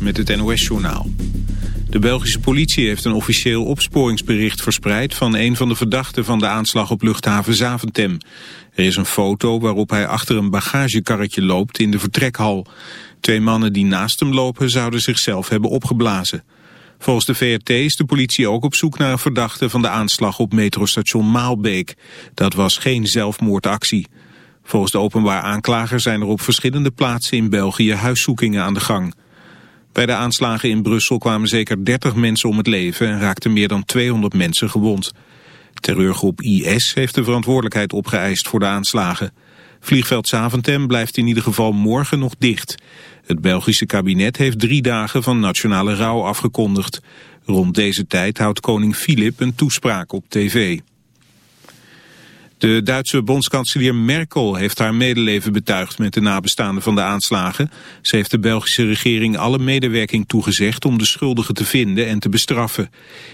Met het NOS-journaal. De Belgische politie heeft een officieel opsporingsbericht verspreid... van een van de verdachten van de aanslag op luchthaven Zaventem. Er is een foto waarop hij achter een bagagekarretje loopt in de vertrekhal. Twee mannen die naast hem lopen zouden zichzelf hebben opgeblazen. Volgens de VRT is de politie ook op zoek naar een verdachte van de aanslag op metrostation Maalbeek. Dat was geen zelfmoordactie. Volgens de openbaar aanklager zijn er op verschillende plaatsen in België huiszoekingen aan de gang. Bij de aanslagen in Brussel kwamen zeker 30 mensen om het leven en raakten meer dan 200 mensen gewond. Terreurgroep IS heeft de verantwoordelijkheid opgeëist voor de aanslagen. Vliegveld Zaventem blijft in ieder geval morgen nog dicht. Het Belgische kabinet heeft drie dagen van nationale rouw afgekondigd. Rond deze tijd houdt koning Filip een toespraak op tv. De Duitse bondskanselier Merkel heeft haar medeleven betuigd met de nabestaanden van de aanslagen. Ze heeft de Belgische regering alle medewerking toegezegd om de schuldigen te vinden en te bestraffen.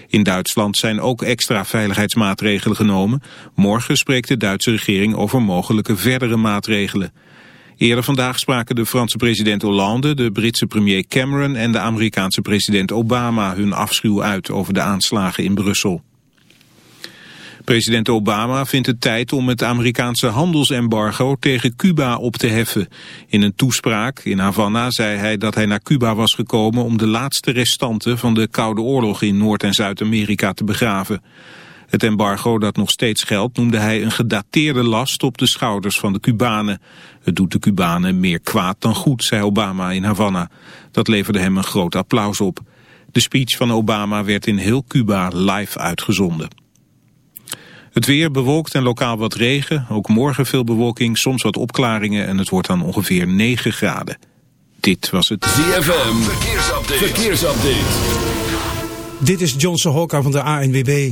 In Duitsland zijn ook extra veiligheidsmaatregelen genomen. Morgen spreekt de Duitse regering over mogelijke verdere maatregelen. Eerder vandaag spraken de Franse president Hollande, de Britse premier Cameron en de Amerikaanse president Obama hun afschuw uit over de aanslagen in Brussel. President Obama vindt het tijd om het Amerikaanse handelsembargo tegen Cuba op te heffen. In een toespraak in Havana zei hij dat hij naar Cuba was gekomen om de laatste restanten van de Koude Oorlog in Noord- en Zuid-Amerika te begraven. Het embargo dat nog steeds geldt noemde hij een gedateerde last op de schouders van de Cubanen. Het doet de Cubanen meer kwaad dan goed, zei Obama in Havana. Dat leverde hem een groot applaus op. De speech van Obama werd in heel Cuba live uitgezonden. Het weer bewolkt en lokaal wat regen. Ook morgen veel bewolking, soms wat opklaringen en het wordt dan ongeveer 9 graden. Dit was het ZFM Verkeersupdate. Verkeersupdate. Dit is Johnson Hokka van de ANWB.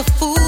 a fool.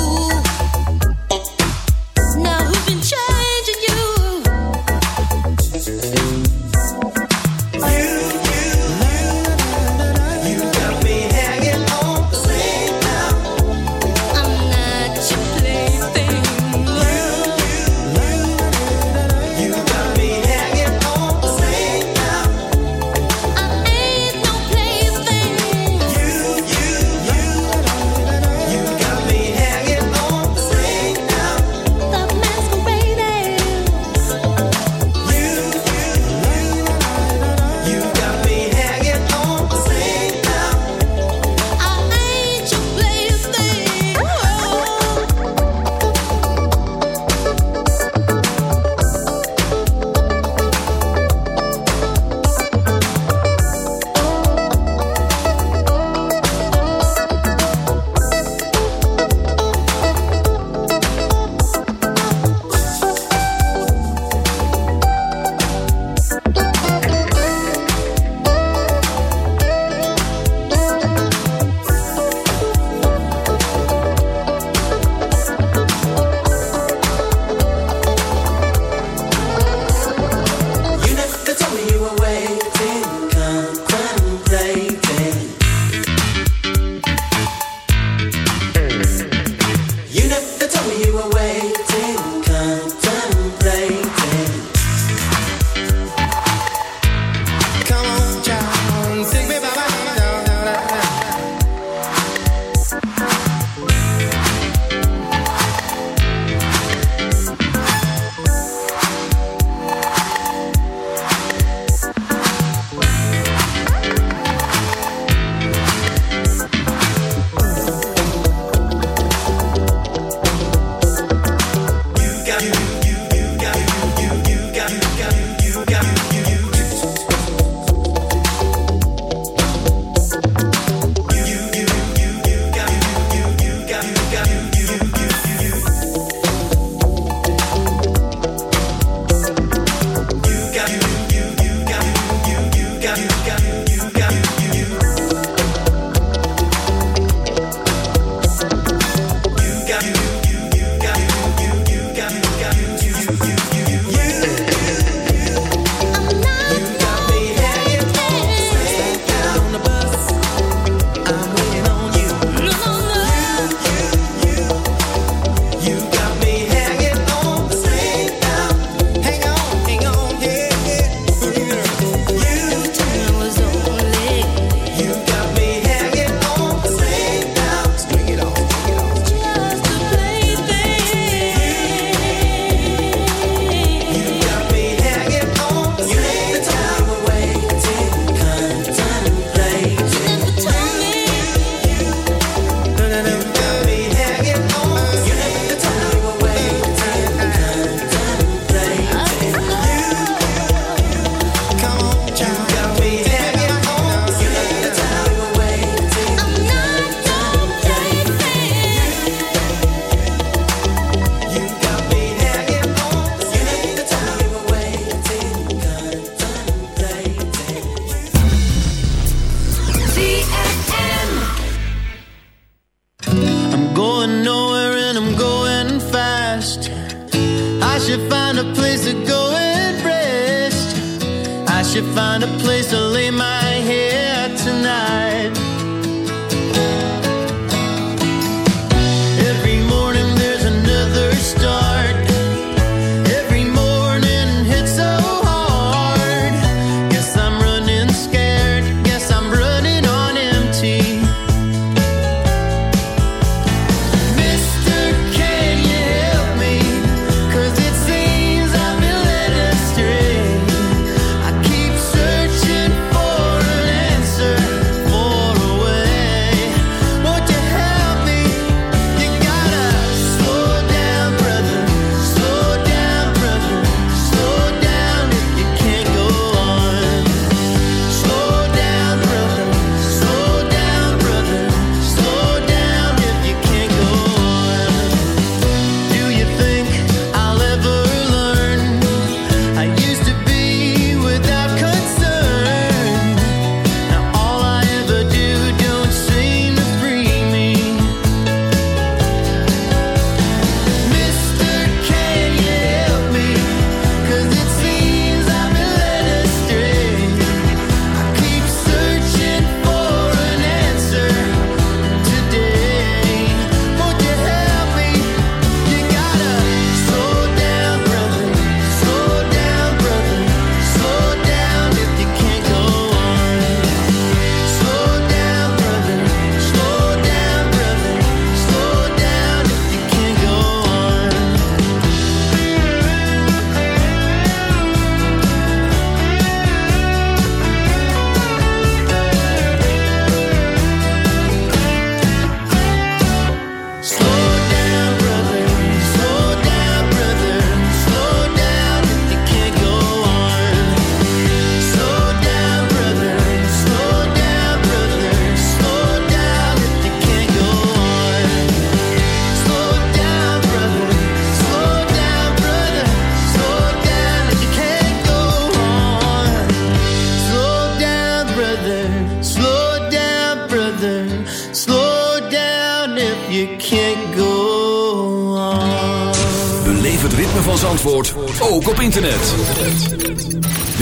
Should find a place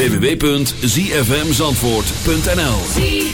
www.zfmzandvoort.nl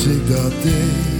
als dat deed.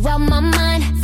you out my mind.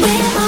We are